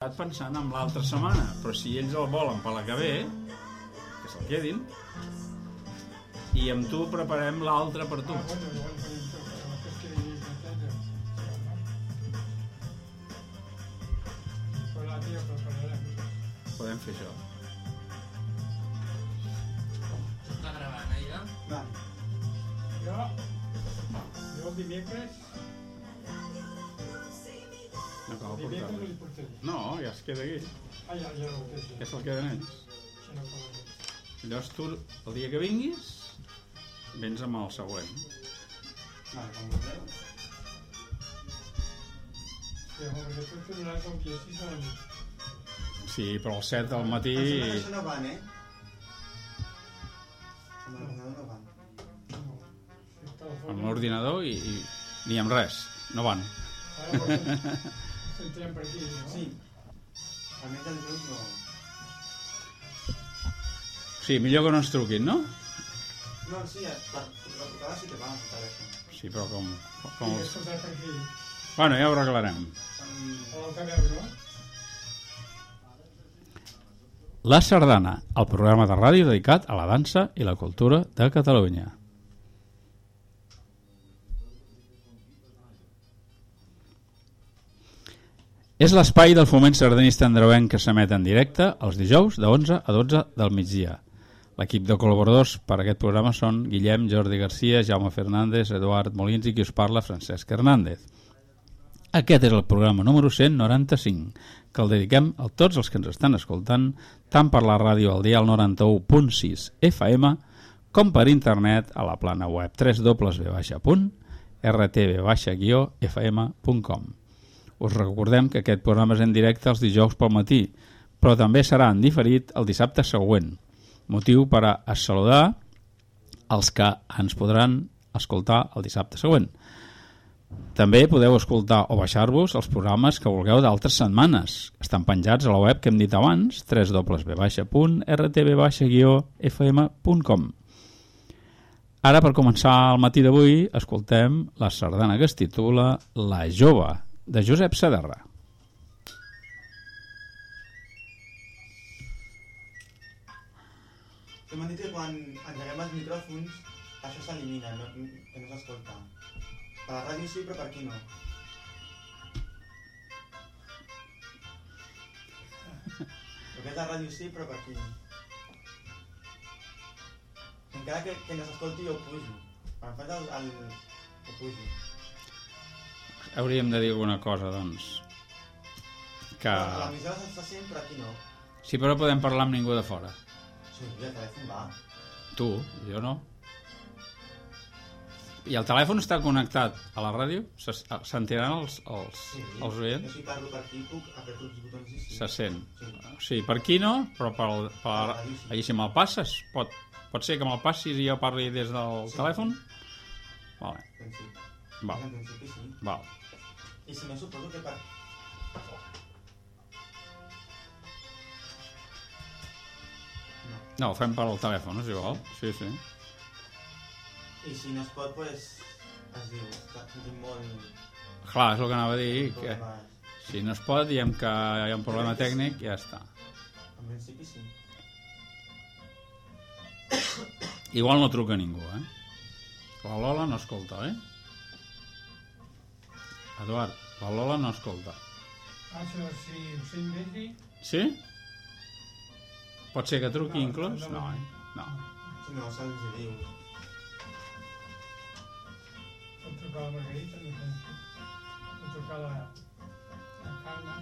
estat pensant en l'altra setmana, però si ells el volen per la que ve, que se'l quedin, i amb tu preparem l'altre per tu. Podem fer això. Està gravant, eh, ja? Va, Jo, jo el dimecres, No cal dimecres no ja es queda aquí. Ah, ja, ja ho té, Ja se'l queden ells. No. Llavors tu, el dia que vinguis, vens amb el següent. vale, com vulgueu. Sí, home, perquè tu tornaràs el dia 6 a la nit. Sí, però el 7 del matí... Em sembla que això no van, eh? Amb l'ordenador no van. Amb l'ordinador i, i ni amb res. No van. Doncs, s'entrem per aquí, no? Sí. Almenys el grup no... Sí, millor que no ens truquin, no? No, sí, la, la trucada sí que va, el. Sí, però com... Sí, com escoltar per aquí. Bueno, ja ho arreglarem. Um, A l'altaveu, no? La Sardana, el programa de ràdio dedicat a la dansa i la cultura de Catalunya. És l'espai del foment sardanista andreuenc que s'emet en directe els dijous de 11 a 12 del migdia. L'equip de col·laboradors per a aquest programa són Guillem, Jordi Garcia, Jaume Fernández, Eduard Molins i qui us parla, Francesc Hernández. Aquest és el programa número 195, que el dediquem a tots els que ens estan escoltant, tant per la ràdio al dial 91.6 FM, com per internet a la plana web www.rtb-fm.com. Us recordem que aquest programa és en directe els dijous pel matí, però també serà en diferit el dissabte següent, motiu per a, saludar els que ens podran escoltar el dissabte següent. També podeu escoltar o baixar-vos els programes que vulgueu d'altres setmanes. Estan penjats a la web que hem dit abans, www.rtb-fm.com. Ara, per començar el matí d'avui, escoltem la sardana que es titula La jove, de Josep Saderra. que m'han dit que quan engeguem els micròfons això s'elimina, no, que no s'escolta. Per la ràdio sí, però per aquí no. Perquè és la ràdio sí, però per aquí no. Encara que, que no s'escolti jo pujo. Quan faig el, el... ho pujo. Hauríem de dir alguna cosa, doncs. Que... Però a l'emissora s'està sent, però aquí no. Sí, però podem parlar amb ningú de fora. Sí, el telèfon va. Tu, jo no. I el telèfon està connectat a la ràdio? Se- Sentiran els, els, Sí. els Jo oients? si parlo per aquí puc apretar els botons i sí. Se sent. Sí. Sí, per aquí no, però per, per, la ràdio sí. allí si me'l passes, pot, pot ser que me'l passis i jo parli des del Sí. telèfon? Vale, En principi. Val, En principi sí. val. I si no, suposo que per... No. No, ho fem per al telèfon, és igual. Sí, sí. I si no es pot, pues, es diu, que tinc molt... Clar, és el que anava a dir, que si no es pot, diem que hi ha un problema tècnic i ja està. En principi sí. Igual no truca ningú, eh? La Lola no escolta, eh? Eduard, la Lola no escolta. Això, si ho sent bé, sí. Sí? Pot ser que truqui No, inclús? no, No, no. eh? No. Si no, se'ls diu. Pot trucar la Margarita, no sé. Pot trucar la, la Carme.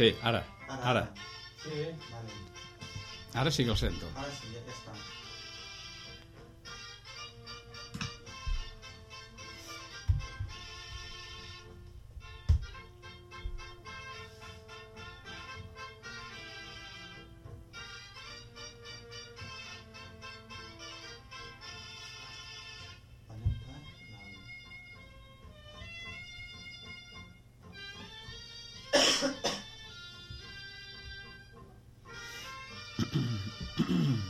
Sí, ara, ara. Sí, Vale. Ara sí que el sento. Ara sí, ja, ja està. mm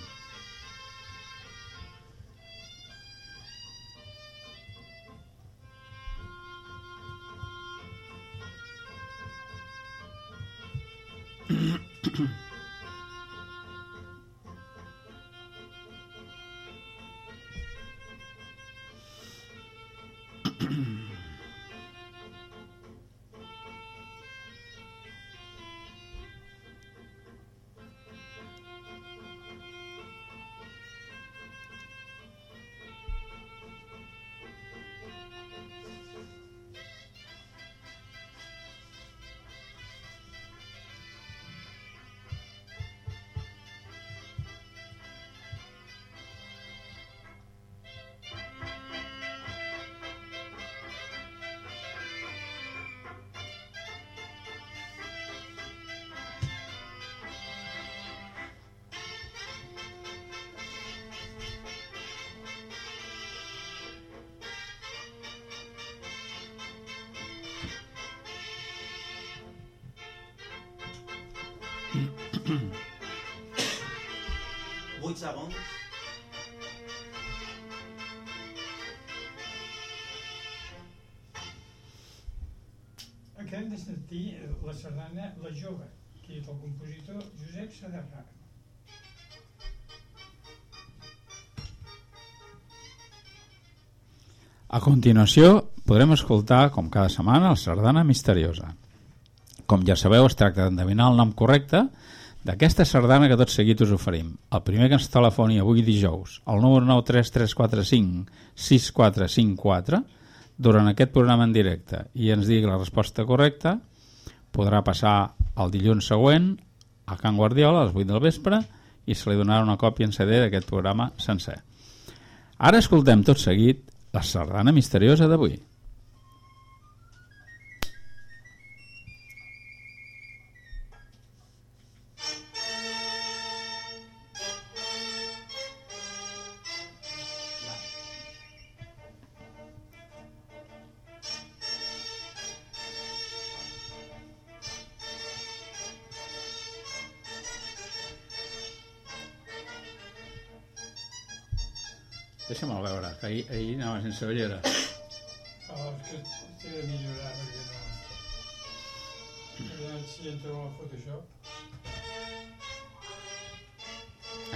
8 segons. Acabem de sentir la sardana La Jove, que és el compositor Josep Sadarrà. A continuació, podrem escoltar, com cada setmana, la sardana misteriosa. Com ja sabeu, es tracta d'endevinar el nom correcte d'aquesta sardana que tot seguit us oferim. El primer que ens telefoni avui dijous, el número 93345 6454, durant aquest programa en directe, i ens digui la resposta correcta, podrà passar el dilluns següent a Can Guardiola a les 8 del vespre i se li donarà una còpia en CD d'aquest programa sencer. Ara escoltem tot seguit la sardana misteriosa d'avui. Ahir, ahir anava sense ulleres. Oh, és que té de millorar perquè no... Aviam si entro al Photoshop.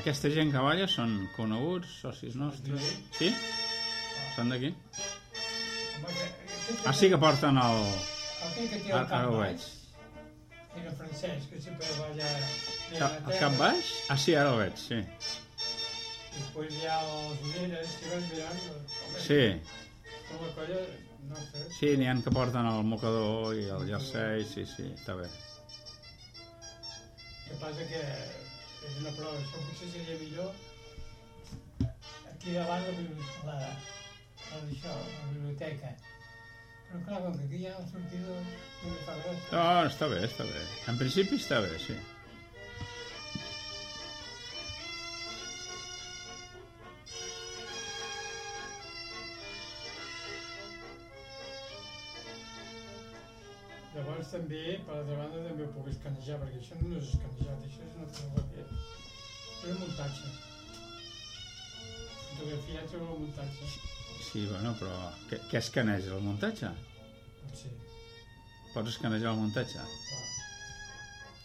Aquesta gent que balla són coneguts, socis nostres... Sí? Són d'aquí? Aquest Ah, sí que porten el... Aquell que té Ara- el cap ho baix. Era francès, que sempre balla El cap baix? Ah, sí, ara el veig, sí. Hi ha les ulleres, si vas mirant... Sí, Com la colla, no sé. sí, n'hi ha que porten el mocador i el jersei, sí, sí, està bé. El que passa que és una prova, això potser seria millor aquí davant la, la, la, això, la biblioteca. Però clar, com que aquí hi ha la sortida, no fa gràcia. No, està bé, està bé. En principi està bé, sí. També, per altra banda, també ho puc escanejar, perquè això no és escanejat, això és una fotografia. És un muntatge. Fotografiat sobre el muntatge, Sí, bueno, però què, què escaneja, el muntatge? potser. Pots escanejar el muntatge Clar.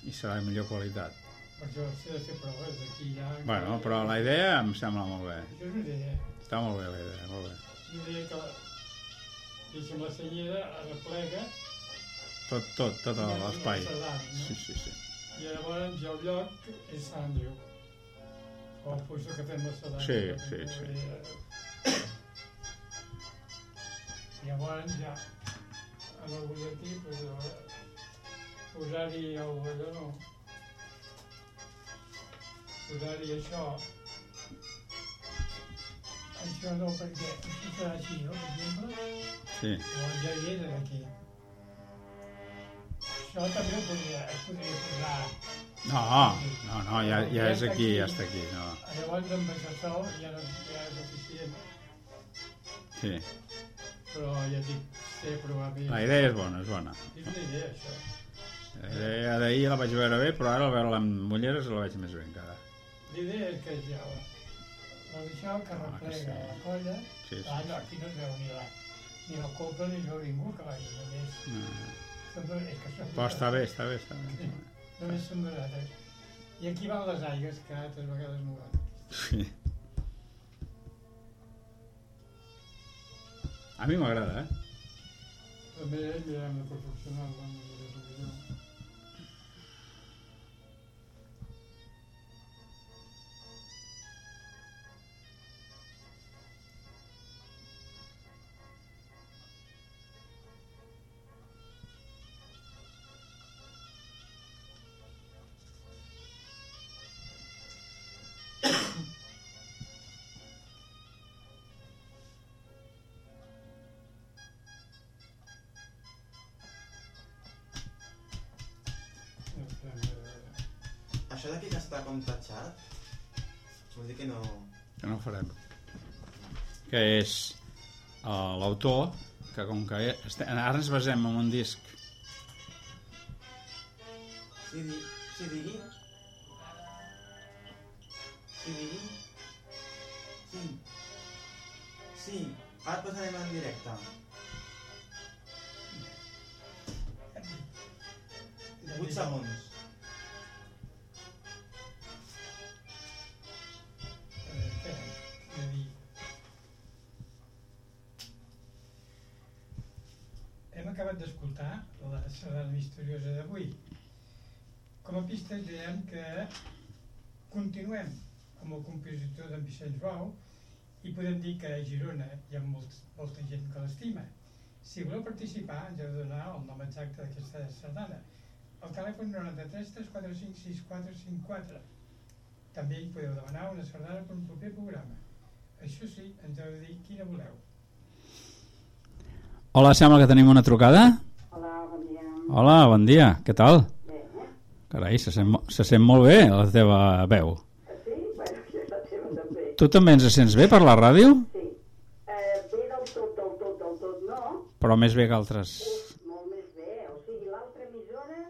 i serà de millor qualitat. Per això s'ha de fer proves, aquí ja... Bueno, però la idea em sembla molt bé. Això és una idea. Està molt bé la idea, molt bé. Una idea que, diguéssim, la senyera arreplega Tot, tot, tot i l'espai. Sí, sí, sí. I llavors el lloc és Sant Andreu. O el puesto que fem la Cerdà. Sí, sí, sí. Llavors ja, a la butlletí, pues, posar-hi el allò, no? posar-hi això. Això no, perquè això serà així, no? Per exemple, Sí. llavors ja hi és aquí. Això també ho podria, es podria posar. No, no, no, ja, ja és aquí, ja està aquí. No. Llavors amb això sol ja, no, ja és suficient, Sí. però ja dic, sé bé. La idea és bona, és bona. És una idea, això. La idea d'ahir la vaig veure bé, però ara al veure-la amb ulleres la veig més bé encara. L'idea és que ja la d'això que Ah, que replega sí. la colla, Sí, sí. ah, no, aquí no es veu ni la, ni la copa ni veu ningú que vagi, només, No. Sembla, és que són Però està bé, està bé, està bé. només són barates. I aquí van les aigues, que altres vegades no van. Sí. A mi m'agrada, eh? També mirem de proporcionar-la, no és Això d'aquí que està com tatxat, vol dir que no... Que no ho farem. Que és uh, l'autor, que com que este, ara ens basem en un disc Sí, di... sí digui. Sí, digui. Sí. Sí, ara et posarem en directe. Acabat d'escoltar la sardana misteriosa d'avui. Com a pista diem que continuem amb el compositor d'en Vicenç Bou i podem dir que a Girona hi ha molt, molta gent que l'estima. Si voleu participar, ens heu de donar el nom exacte d'aquesta sardana. El telèfon 93 345 6454. També hi podeu demanar una sardana per un proper programa. Això sí, ens heu de dir quina voleu. Hola, sembla que tenim una trucada. Hola, bon dia. Hola, bon dia, què tal? Bé, eh? Carai, se sent, se sent molt bé la teva veu. Sí? Bueno, la teva també. Tu també ens sents bé per la ràdio? Sí. Eh, bé del tot, del tot, del tot, no. Però més bé que altres. Uf, molt més bé. O sigui, l'altra emissora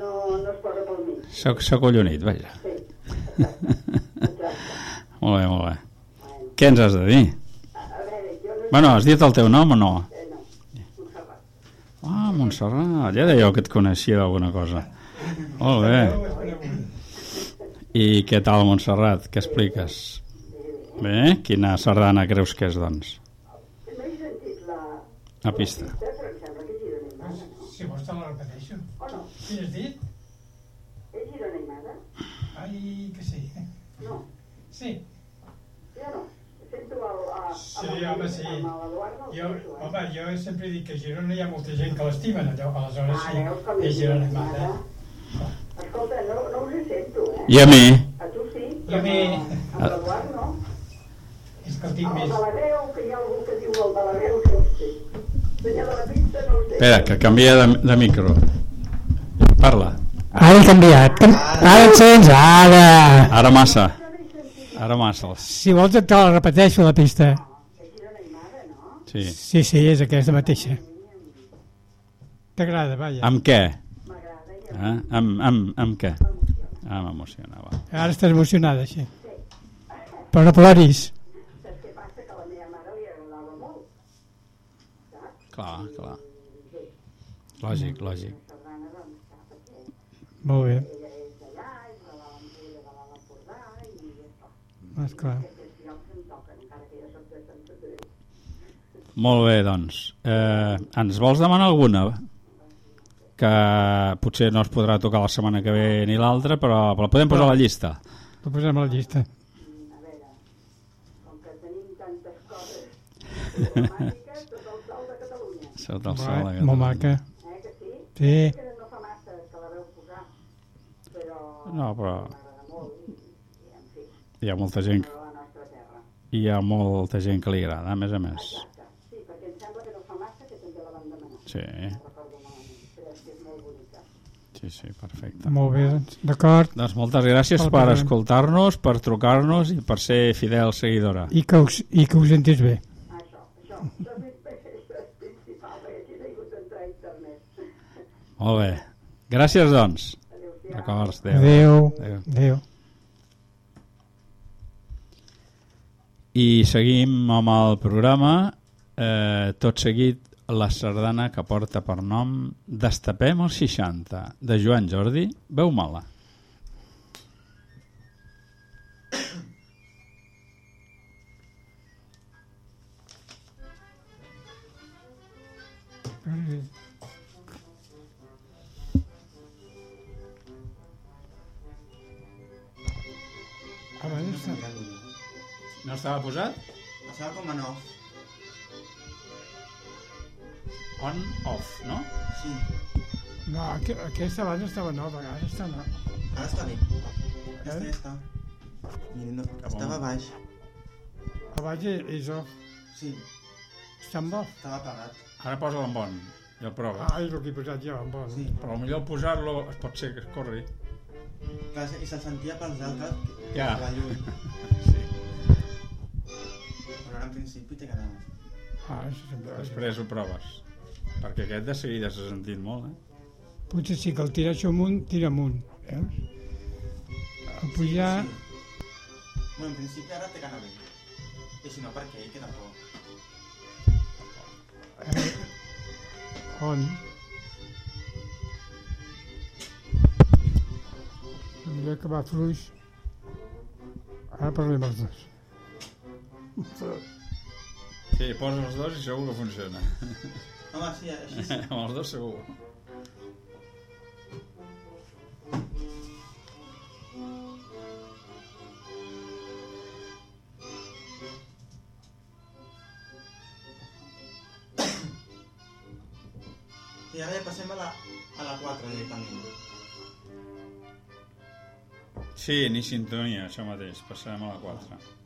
no, no es posa pel mig. S'ha s'ha collonit, vaja. Sí, exacte. exacte. Molt bé, molt bé. Bueno, Què ens has de dir? a, veure, jo no Bueno, has dit el teu nom o no? sé... Eh. Ah, Montserrat, ja dèieu que et coneixia d'alguna cosa. Molt bé. I què tal, Montserrat? Què expliques? Bé, quina sardana creus que és, doncs? No he sentit la... La pista. Si vols te la repeteixo. O no? Quin has dit? És Girona i Mada? Ai, que sí. No, Sí, jo no. Sento el... Sí, amb el- home, sí. Amb l'Eduard no el jo, eh? home, jo sempre dic que a Girona hi ha molta gent que l'estimen, allò, aleshores Ah, sí, com és Girona i Mata. Escolta, no, no us hi sento, eh? I a mi? A tu sí, I a mi. amb l'Eduard no. És que el tinc El més... de la veu, que hi ha algú que diu el de la veu, no ho sé. Senyor de la pista, no ho sé. Espera, que canvia de, de micro. Parla. Ara he canviat. Ara et sents, ara! Ara massa. Ara massa. Si vols te la repeteixo, la pista. Sí. Sí, sí, és aquesta mateixa. T'agrada, vaja. Amb què? Eh? Amb, amb, amb què? Ah, m'emocionava. Ara estàs emocionada, així. Però no ploris. Clar, clar. Lògic, lògic. Molt bé, ella és d'allà, és de l'Empordà, de l'Empordà, i esclar, esclar. aquests llocs em toquen, encara que jo soc de Sant Andreu. Molt bé, doncs. Eh, ens vols demanar alguna? Que potser no es podrà tocar la setmana que ve ni l'altra, però la podem posar a la llista. Ho posem a la llista. A veure, com que tenim tantes coses problemàtiques, tot el sol de Catalunya, Sota el sol. Molt, molt maca. eh, que sí? Sí. No fa massa que la veu posar, però No, però m'agrada molt. Hi ha molta gent, hi ha molta gent que li agrada, a més a més. Sí, perquè em sembla que no fa massa que també la van demanar. Sí, sí, sí, perfecte. Molt bé, doncs, d'acord. Doncs moltes gràcies El per escoltar-nos, per trucar-nos i per ser fidel seguidora. I que us, i que us sentis bé. Això, això. Molt bé. Gràcies, doncs. Adéu. Adéu. Adéu. Adéu. I seguim amb el programa, eh, tot seguit la sardana que porta per nom Destapem els 60, de Joan Jordi, veu mala. Abans està... No estava posat? Estava com en off. On, off, no? Sí. No, aqu aquesta abans estava nova, ara està nova. Ara està bé. Ja està, ja està. I no, estava baix. A baix és- és off. Sí, Està amb off. estava apagat. Ara posa'l en bon i el prova. Ah, és el que he posat jo, amb off. Sí. Però millor posar-lo es pot ser que es corri. Clar, I se'l sentia pels altres que Ja. estava lluny. Sí. Però ara en principi té ganes. Ah, això sempre... Després ho proves. Perquè aquest de seguida s'ha sentit molt, eh? Potser sí que el tirar això amunt, tira amunt. Veus? El pujar... Sí. Bueno, en principi ara té anar bé. I si no, per què? Que tampoc. Eh, on? Millor que va fluix. Ara parlem els dos. Sí, posa els dos i segur que funciona. Home, sí, així sí. amb els dos segur. I ara ja passem a la, a la 4 directament. Sí, ni sintonia, això mateix. Passarem a la 4.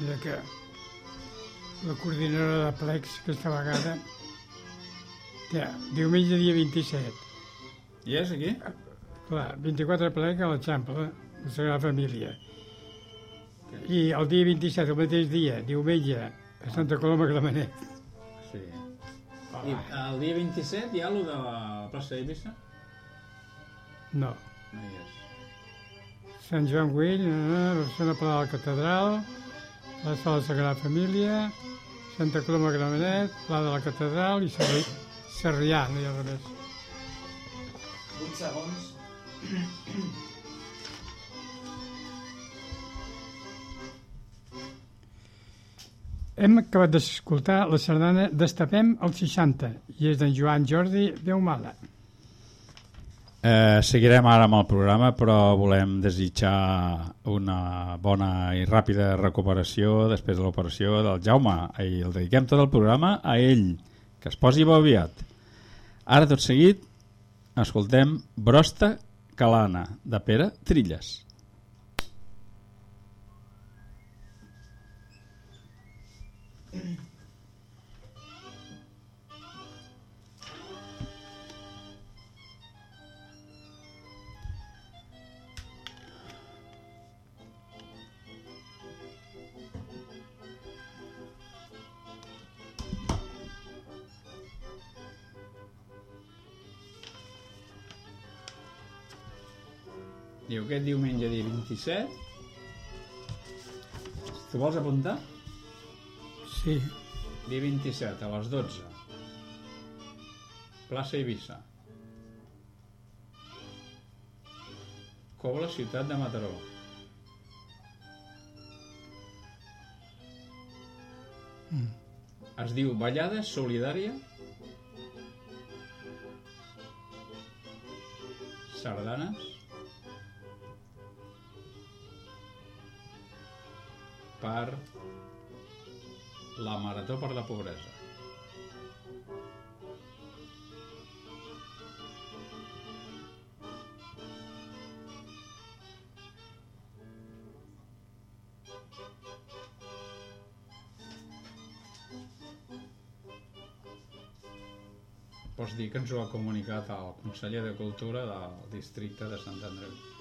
Mira que la coordinadora de plecs aquesta vegada ja, diumenge dia 27 I és aquí? clar, 24 plec a l'Eixample la Sagrada Família i el dia 27 el mateix dia, diumenge a Santa Coloma Gramenet Sí. I el dia 27 hi ha allò de la plaça d'Eivissa? no, No hi és. Sant Joan Güell, eh, Barcelona Pla de la Catedral, la Sala de Sagrada Família, Santa Coloma Gramenet, Pla de la Catedral i Sarri... Sarrià, no hi ha res més. 8 segons. Hem acabat d'escoltar la sardana Destapem el 60 i és d'en Joan Jordi Beumala. Eh, seguirem ara amb el programa, però volem desitjar una bona i ràpida recuperació després de l'operació del Jaume i el dediquem tot el programa a ell, que es posi bo aviat. Ara, tot seguit, escoltem Brosta Calana, de Pere Trilles. Diu aquest diumenge dia 27 Tu vols apuntar? Sí, Dia 27 a les 12 Plaça Eivissa. Cobla, ciutat de Mataró. Es diu Ballada Solidària Sardanes per la Marató per la Pobresa. Pots dir que ens ho ha comunicat el conseller de Cultura del districte de Sant Andreu.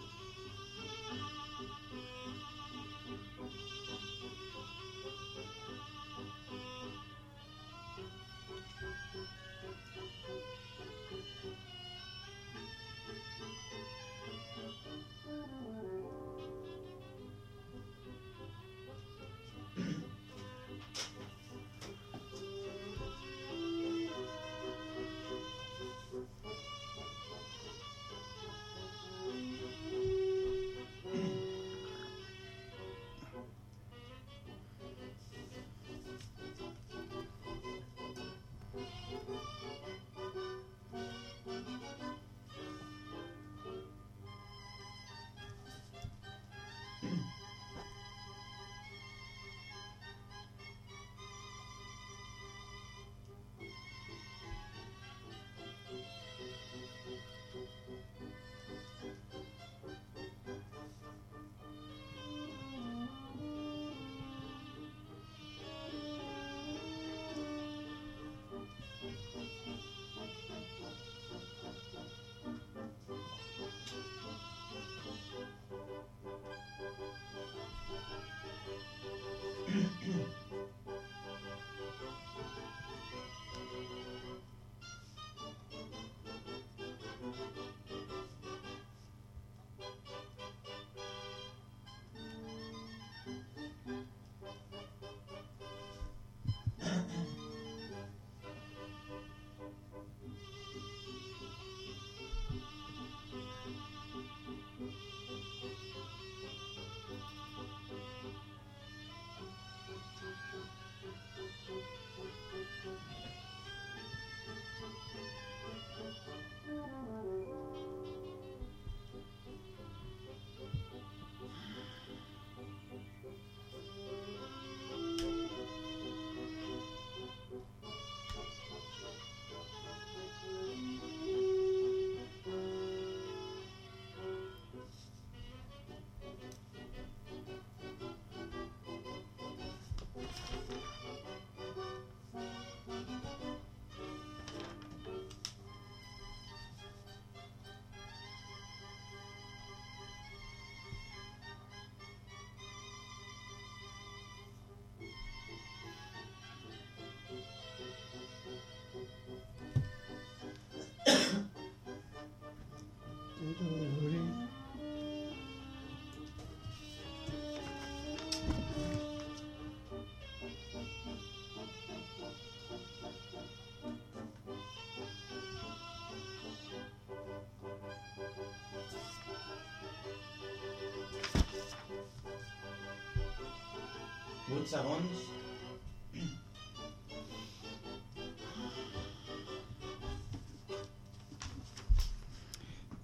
8 segons.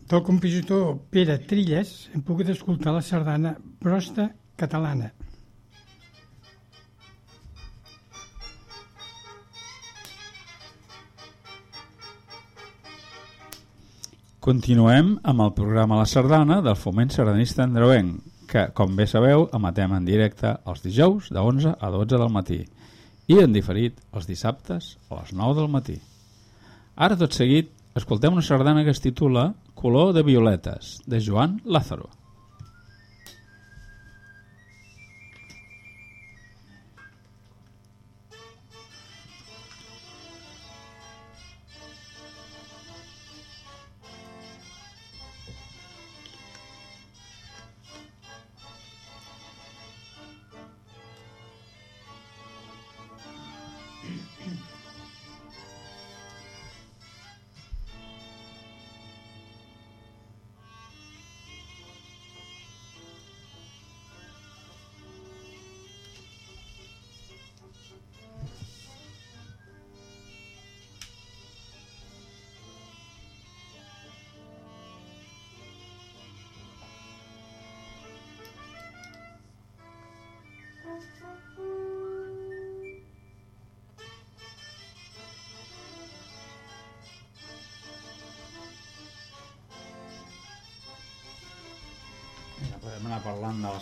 Del compositor Pere Trilles hem pogut escoltar la sardana Brosta catalana. Continuem amb el programa La Sardana del Foment Sardanista Andreuenc, que, com bé sabeu, emetem en directe els dijous de 11 a 12 del matí i en diferit els dissabtes a les 9 del matí. Ara, tot seguit, escoltem una sardana que es titula Color de violetes, de Joan Lázaro.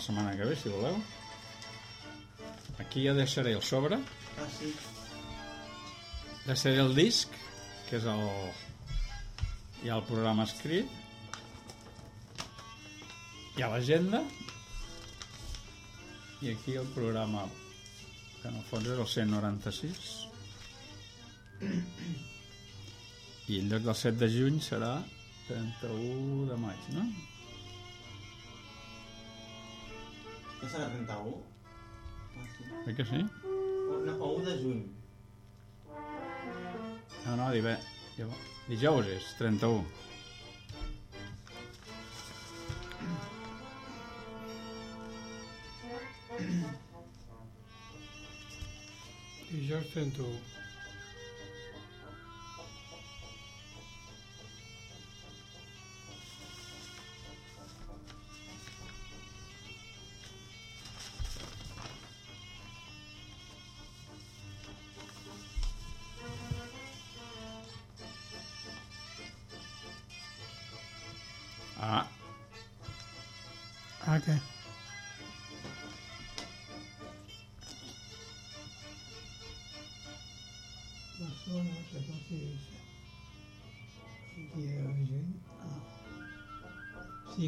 Setmana que ve, si voleu. Aquí ja deixaré el sobre, Ah, sí. deixaré el disc, que és el... Hi ha el programa escrit, hi ha l'agenda, i aquí el programa, que en el fons és el 196, i en lloc del 7 de juny serà 31 de maig, no? No serà 31? Ah, sí. Oi que sí? O, no, o 1 de juny. No, no, dive... dijous és 31. Dijous 31.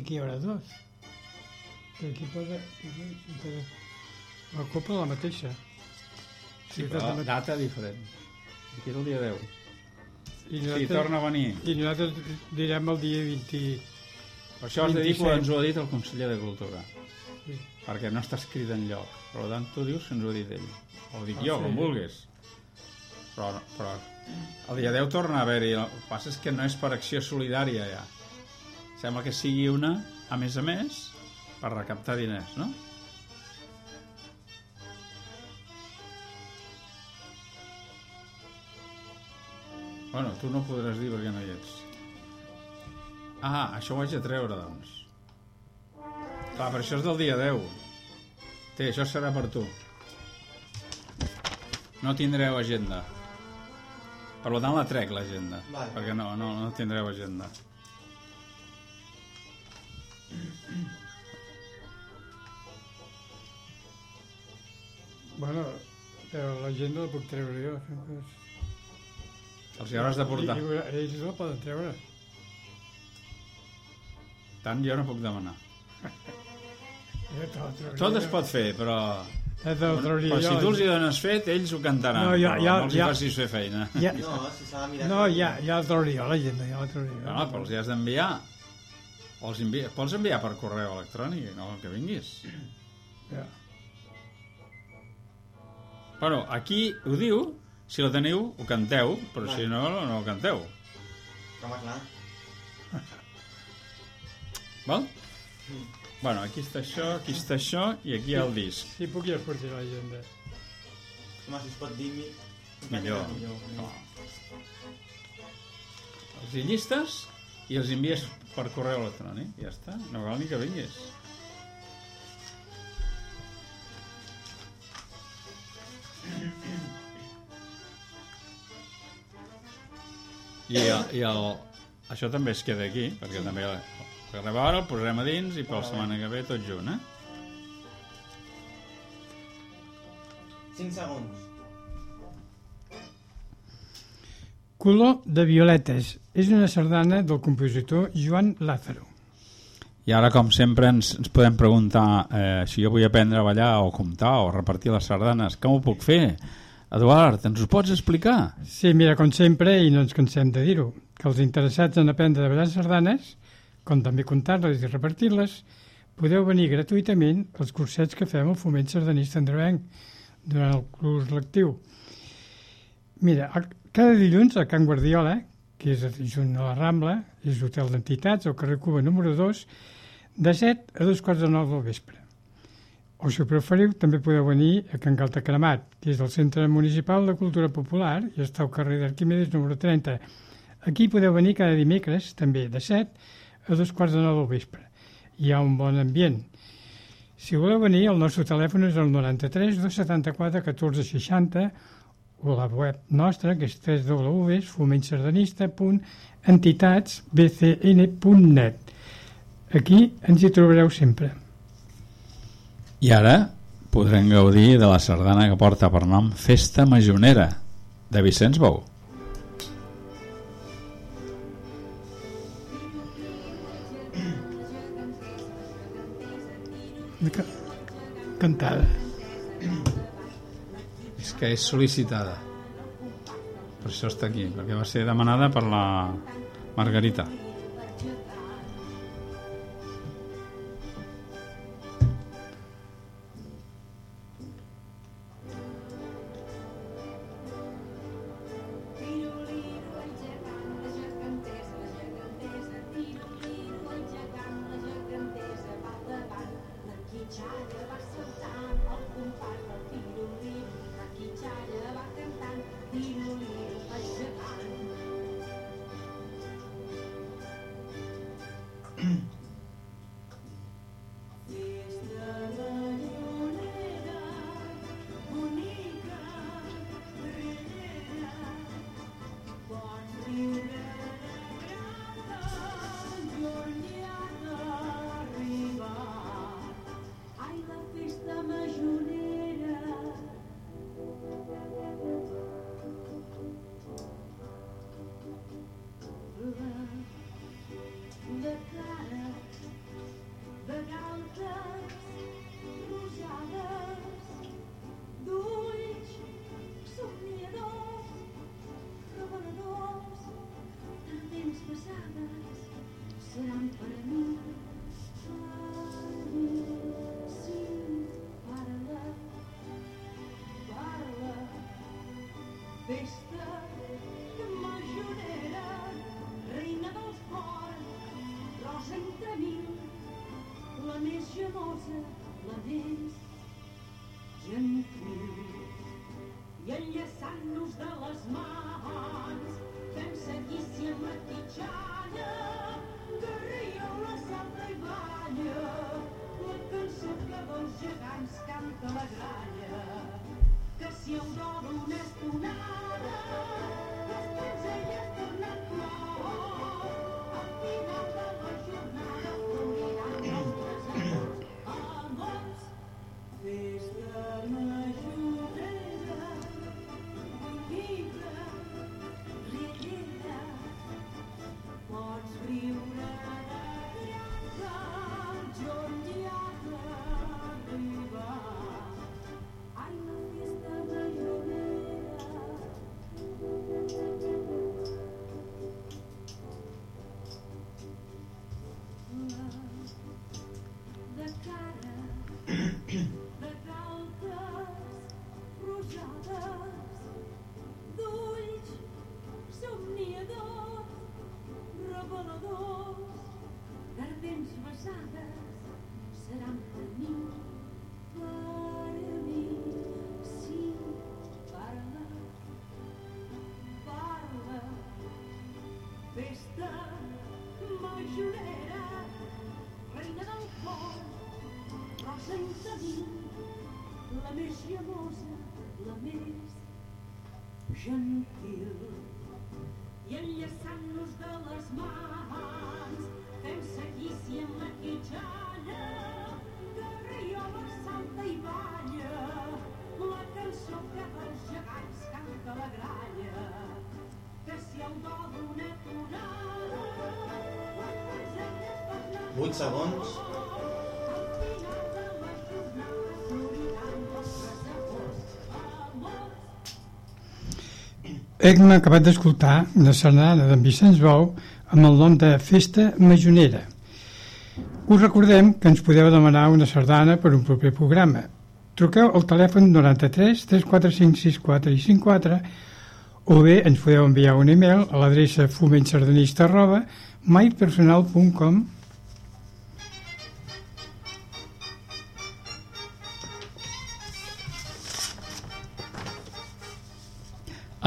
Que hi haurà dos. Però aquí posa... La copa la mateixa. sí, però de Mat- data diferent. Aquí és el dia 10. I Sí, torna a venir. I nosaltres direm el dia 20... Per això has de dir que 27. ens ho ha dit el conseller de Cultura. Sí. Perquè no està escrit en lloc. Per tant, tu dius que ens ho ha dit ell. O ho dic Ah, jo, sí. com vulguis. Però, però el dia 10 torna a haver-hi. El que passa és que no és per acció solidària, ja. Sembla que sigui una, a més a més, per recaptar diners, no? Bueno, tu no podràs dir perquè no hi ets. Ah, això ho haig de treure, doncs. Clar, però això és del dia 10. Té, això serà per tu. No tindreu agenda. Per tant, la trec, l'agenda. Vale. Perquè no, no, no tindreu agenda. Bueno, però l'agenda la puc treure jo. Els hi hauràs de portar. I, i, ells la poden treure. Tant jo no puc demanar. La Tot es jo. pot fer, però... Ja la Però si jo. tu els hi dones fet, ells ho cantaran. No, ja- però ja- no els hi ja- facis fer feina. Ja, No, si s'ha de mirar... no, ja, ja la trauria jo, l'agenda, ja la trauria jo. No, però els hi has d'enviar. O els envia... Pots enviar per correu electrònic, no que vinguis. Ja. Bueno, aquí ho diu, si la teniu, ho canteu, però si no, no ho canteu. Home, clar. Val? Bueno, aquí està això, aquí està això i aquí ha el disc. Si puc ja sortir a l'agenda. Home, si es pot dir... Mi... Millor. millor. No. Els llistes i els envies per correu electrònic. Ja està, no cal ni que vinguis. I, el, i el, això també es queda aquí, perquè també el gravar ara el posarem a dins i per la setmana que ve tot junt, eh? 5 segons. Color de violetes. És una sardana del compositor Joan Lázaro. I ara, com sempre, ens, ens podem preguntar eh, si jo vull aprendre a ballar o comptar o repartir les sardanes, com ho puc fer? Eduard, ens ho pots explicar? Sí, mira, com sempre, i no ens cansem de dir-ho, que els interessats en aprendre a ballar sardanes, com també comptar-les i repartir-les, podeu venir gratuïtament als cursets que fem al Foment Sardanista Andrevenc durant el curs lectiu. Mira, cada dilluns a Can Guardiola, que és a la Rambla, és l'hotel d'entitats, al carrer Cuba número 2, de 7 a dos quarts de 9 del vespre. O, si ho preferiu, també podeu venir a Can Galta Cremat, que és el Centre Municipal de Cultura Popular i està al carrer d'Arquimedes número 30. Aquí podeu venir cada dimecres, també de 7 a dos quarts de 9 del vespre. Hi ha un bon ambient. Si voleu venir, el nostre telèfon és el 93 274 14 60 o la web nostra, que és www.fomentsardanista.entitats.bcn.net. Aquí ens hi trobareu sempre. I ara podrem gaudir de la sardana que porta per nom Festa Majonera, de Vicenç Bou. Cantada. És que és sol·licitada. Per això està aquí, perquè va ser demanada per la Margarita. Gegants canta la gralla, que si el do d'una estonada, després ella es torna flor, al final de la jornada. floriran els tresors, amors, festa majorera, 8 segons. Hem acabat d'escoltar la sardana d'en Vicenç Bou amb el nom de Festa Majonera. Us recordem que ens podeu demanar una sardana per un proper programa. Truqueu al telèfon 93 345 64 i 54 o bé ens podeu enviar un e-mail a l'adreça fumentsardanista arroba mailpersonal.com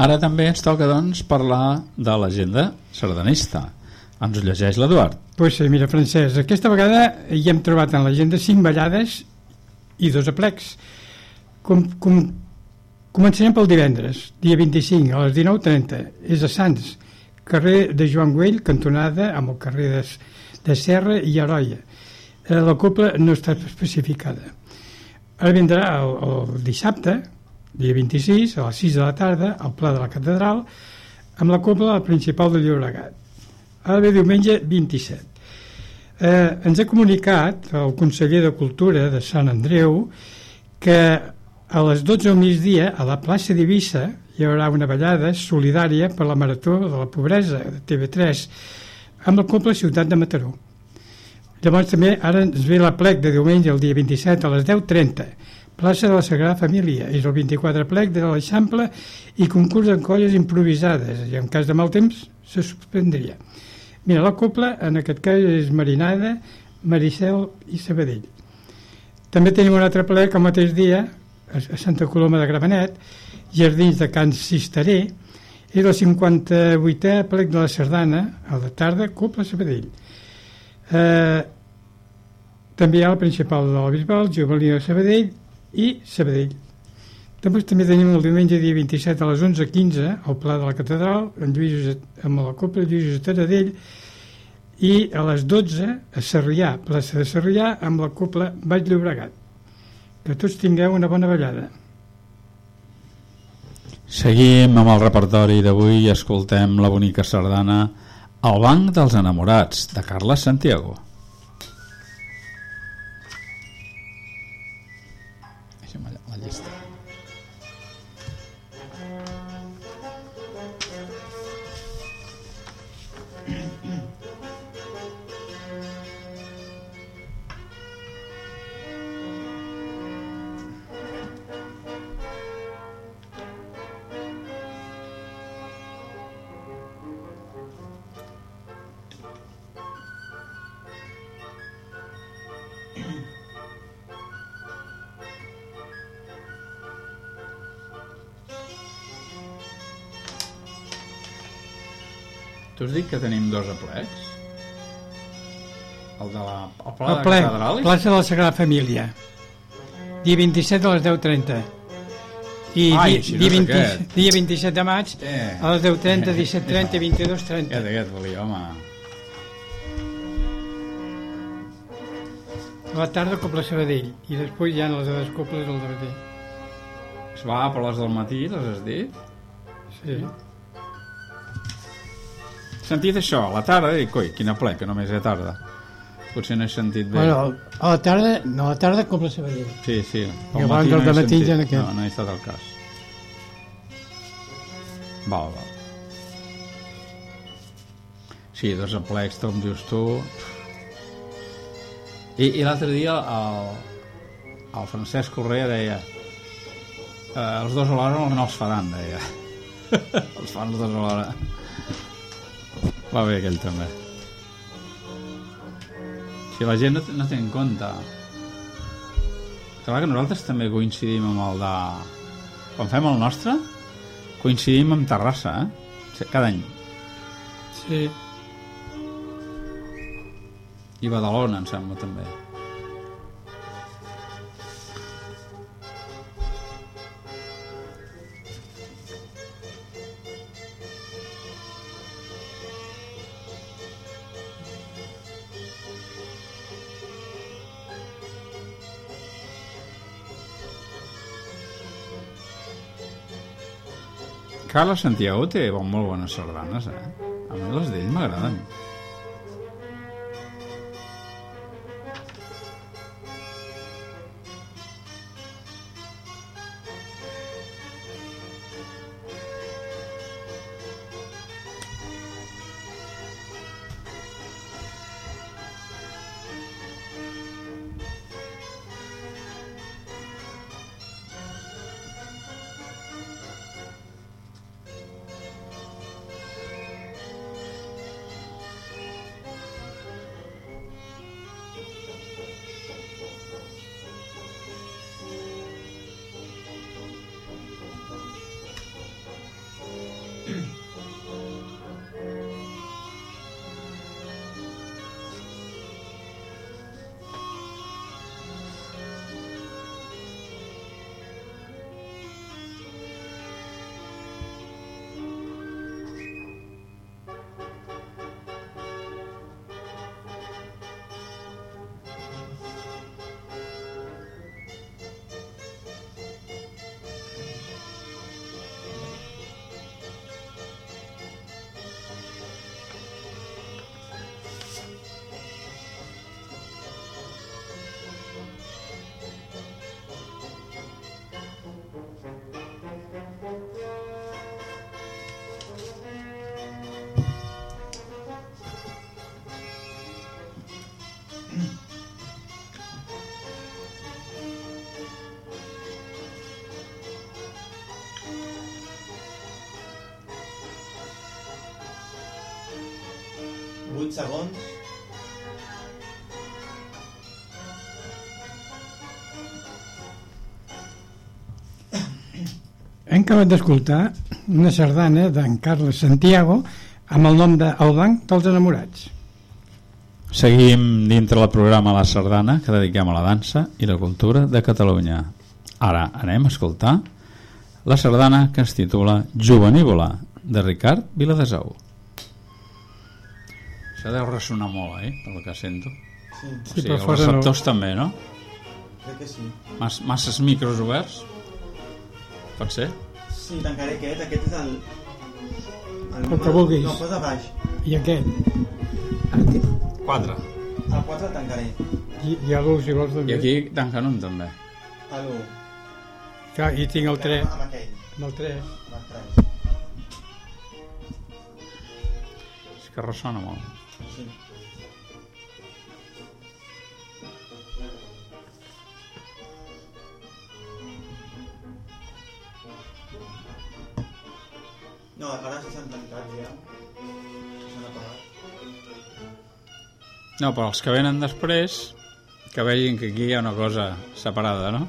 Ara també ens toca, doncs, parlar de l'agenda sardanista. Ens ho llegeix l'Eduard. Pues sí, mira, Francesc, aquesta vegada hi hem trobat en l'agenda cinc ballades i dos aplecs. Com, com, començarem pel divendres, dia 25, a les 19.30. És a Sants, carrer de Joan Güell, cantonada amb el carrer de, de Serra i Aroia. Eh, la copla no està especificada. Ara vindrà el, el dissabte, dia 26, a les 6 de la tarda, al Pla de la Catedral, amb la copla principal de Llobregat. Ara ve diumenge 27. Eh, ens ha comunicat el conseller de Cultura de Sant Andreu que a les 12 del migdia a la plaça d'Eivissa hi haurà una ballada solidària per la Marató de la Pobresa de TV3 amb el Coble Ciutat de Mataró. Llavors també ara ens ve la plec de diumenge el dia 27 a les 10.30 plaça de la Sagrada Família és el 24 plec de l'Eixample i concurs en colles improvisades i en cas de mal temps se suspendria Mira, la copla en aquest cas és Marinada, Maricel i Sabadell. També tenim un altre plec el mateix dia a Santa Coloma de Gramenet, Jardins de Can Cisteré, és el 58è plec de la Sardana, a la tarda, Copla Sabadell. Eh, també hi ha la principal de la Bisbal, de Sabadell i Sabadell. Després també tenim el diumenge dia 27 a les 11.15 al Pla de la Catedral amb, Lluís, Josep- amb la Copla Lluís Josep Taradell i a les 12 a Sarrià, plaça de Sarrià amb la Copla Baix Llobregat. Que tots tingueu una bona ballada. Seguim amb el repertori d'avui i escoltem la bonica sardana El banc dels enamorats, de Carles Santiago. Tu has dit que tenim dos aplecs? El de la... El pla El de ple, la catedral? plaça de la Sagrada Família. Dia 27 a les 10.30. I Ai, di- si no dia, és 20, aquest. dia 27 de maig Eh. a les 10.30, 17.30 i 22.30. Ja d'aquest volia, home. A la tarda Copla Sabadell i després hi ha les altres coples al darrer. Es va per les del matí, les has dit? Sí. He sentit això, a la tarda, i coi, quina ple, que només és tarda. Potser no he sentit bé. Bueno, a la tarda, no, a la tarda Copla Sabadell. Sí, sí. I abans del he dematí sentit. ja no queda. No, no he estat al cas. Val, val. Sí, dos aplecs, com dius tu. I, i l'altre dia el, el Francesc Correa deia eh, els dos alhora no els faran, deia. els fan els dos alhora. Va bé aquell també. Si la gent no, no té en compte Clar que nosaltres també coincidim amb el de... Quan fem el nostre, coincidim amb Terrassa, eh? Cada any. Sí. I Badalona, em sembla, també. Carles Santiago té bon, molt bones sardanes, eh? A mi les d'ell m'agraden. Vuit segons. Hem acabat d'escoltar una sardana d'en Carles Santiago amb el nom de El Banc dels Enamorats. Seguim dintre del programa La Sardana que dediquem a la dansa i la cultura de Catalunya. Ara anem a escoltar la sardana que es titula Juvenívola de Ricard Viladesau. Això deu ressonar molt, eh? Per el que sento. Sí, O Sí, sigui, per els fora no. receptors també, no? crec que sí. Mas, masses micros oberts? Pot ser? Sí, tancaré aquest. Aquest és el... El, El que vulguis. No, posa baix. I aquest? Aquest. 4. El 4 el tancaré. I, i a l'ús, si vols, I també. aquí tanquen un també. A l'1. Clar, i tinc el 3. Amb aquell. Amb el 3. Amb el 3. És que ressona molt. No, ara s'han tancat ja. S'han apagat. No, però els que venen després que vegin que aquí hi ha una cosa separada, no?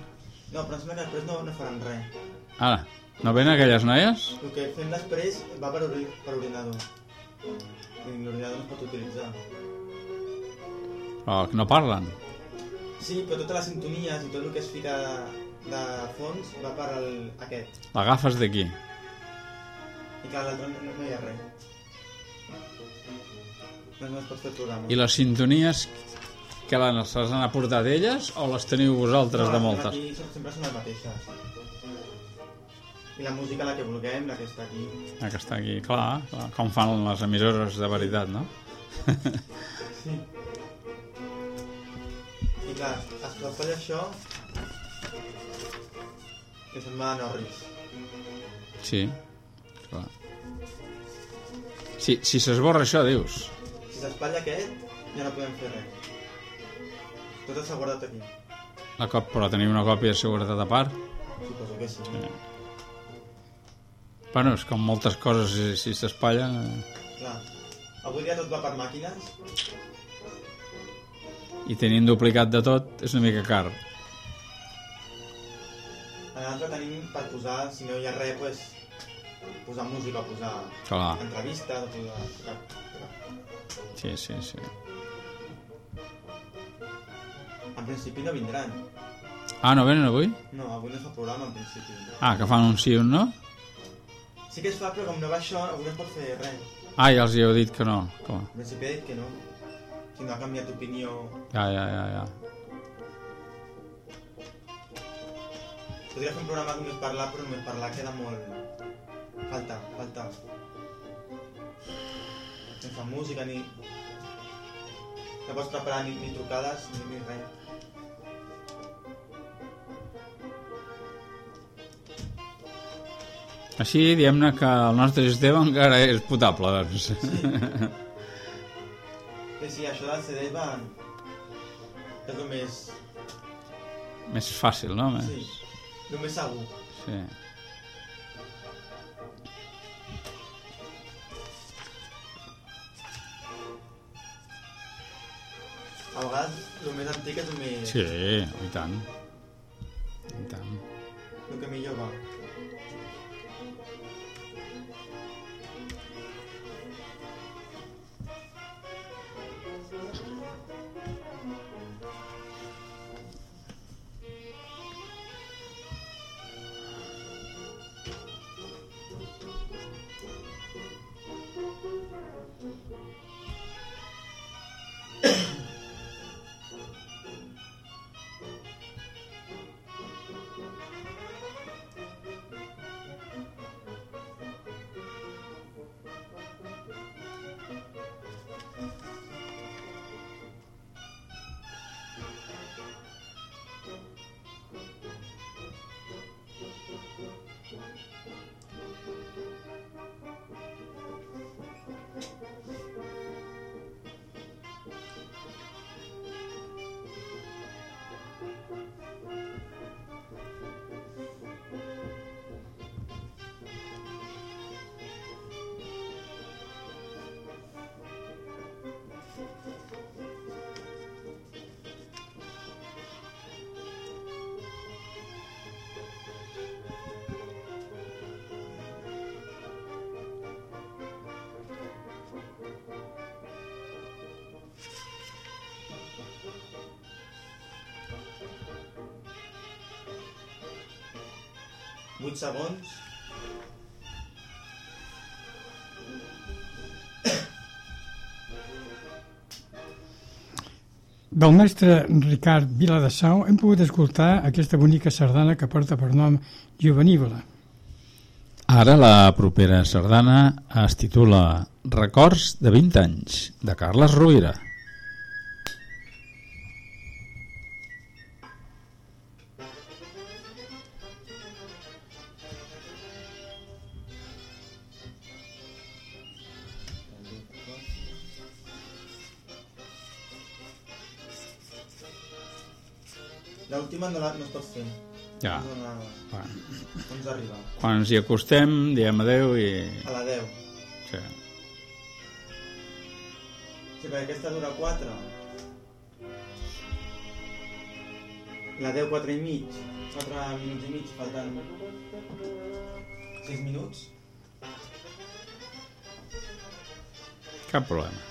No, però sembla que després no, no faran res. Ara, no venen aquelles noies? El que fem després va per, ori per ordinador. I l'ordinador no es pot utilitzar. Que no parlen? Sí, però totes les sintonies i tot el que es fica de, de fons va per el, aquest. L'agafes d'aquí. I clar, l'altre no, no, no hi ha res. No, no fer programa. I les sintonies que les se les han aportat elles o les teniu vosaltres de les moltes? Aquí sempre són les mateixes. I la música la que vulguem, la que està aquí. La que està aquí, clar, clar, com fan les emissores de veritat, no? Sí. I clar, es troba això que se'n va a Norris. Sí, clar. Si, si s'esborra això, dius. Si s'espatlla aquest, ja no podem fer res. Tot s'ha guardat aquí. La cop, però teniu una còpia de seguretat a part? Suposo que sí. Sí. Bueno, és com moltes coses, si, si s'espatlla... Clar. Avui dia tot va per màquines. I tenint duplicat de tot, és una mica car. A l'altre tenim per posar, si no hi ha res, pues, posar música, posar Clar, entrevistes, posar... sí, sí, sí. En principi no vindran. Ah, no venen avui? No, avui no es fa programa, en principi. Ah, que fan un sí un no? Sí que es fa, però com no va això, avui no es pot fer res. Ah, ja els hi heu dit que no. Clar. En principi he dit que no. Si no ha canviat d'opinió... Ja, ja, ja, ja. Podria fer un programa només parlar, però només parlar queda molt... Falta, falta. No fa música ni... No pots preparar ni, ni trucades ni, ni res. Així, diem-ne que el nostre sistema encara és potable, doncs. Que sí, això del CD va... És el més... Més fàcil, no? Més... Sí, el més segur. sí. El més... Sí, i tant. 8 segons. Del mestre Ricard Vila de Sau hem pogut escoltar aquesta bonica sardana que porta per nom Juvenívola. Ara la propera sardana es titula Records de 20 anys, de Carles Rovira. Quan ens hi acostem, diem adeu i... A la 10. Sí. Sí, perquè aquesta dura 4. La 10, 4 i mig. 4 minuts i mig, falten 6 minuts. Cap problema.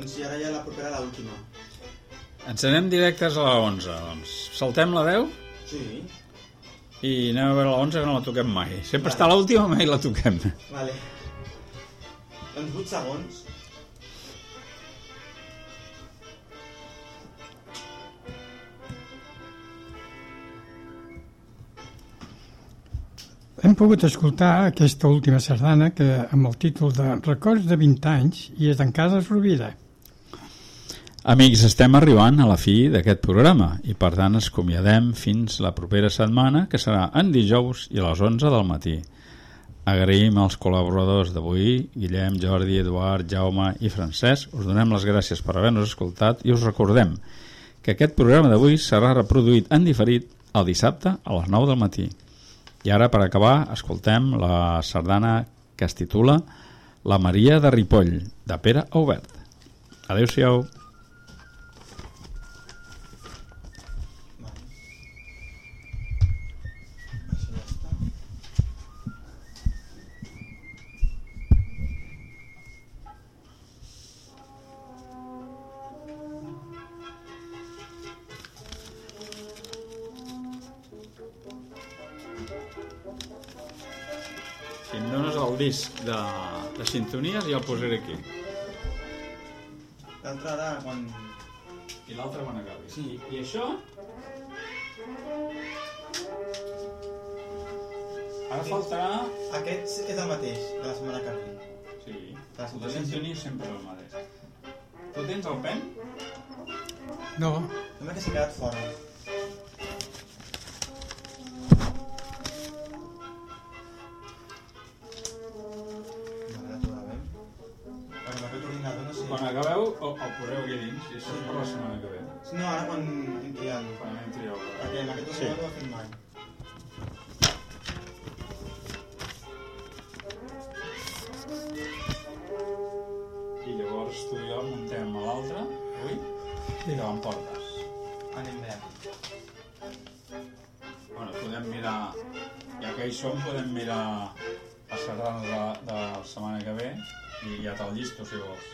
Doncs sí, ara ja la propera, l'última. Ens anem directes a la 11, doncs. Saltem la 10 Sí. i anem a veure la 11 que no la toquem mai. Sempre està a l'última, mai la toquem. Vale. Doncs 8 segons. Hem pogut escoltar aquesta última sardana que amb el títol de Records de 20 anys i és d'en Casas Rovira. Amics, estem arribant a la fi d'aquest programa i per tant ens acomiadem fins la propera setmana que serà en dijous i a les 11 del matí. Agraïm als col·laboradors d'avui, Guillem, Jordi, Eduard, Jaume i Francesc. Us donem les gràcies per haver-nos escoltat i us recordem que aquest programa d'avui serà reproduït en diferit el dissabte a les 9 del matí. I ara, per acabar, escoltem la sardana que es titula La Maria de Ripoll, de Pere Aubert. Adéu-siau. Disc de, de sintonies ja el posaré aquí. Ara, quan... I l'altre quan acabi. Sí. I això? Ara faltarà... Aquest és el mateix, de la setmana que ve. Sí, La la sintonia sintonia sempre és el mateix. Tu tens el pen? No, Sembla que s'ha quedat fora. Quan acabeu, el, el poseu aquí dins i això és per la setmana que ve. No, ara quan entri el... Quan entri el... Perquè amb aquest Sí. no ho he fet mai. I llavors tu i jo muntem a l'altre, ui, i que m'emportes. Anem bé. Bueno, podem mirar, ja que hi som, podem mirar la sardana de, de la setmana que ve i ja te'l llisto, si vols.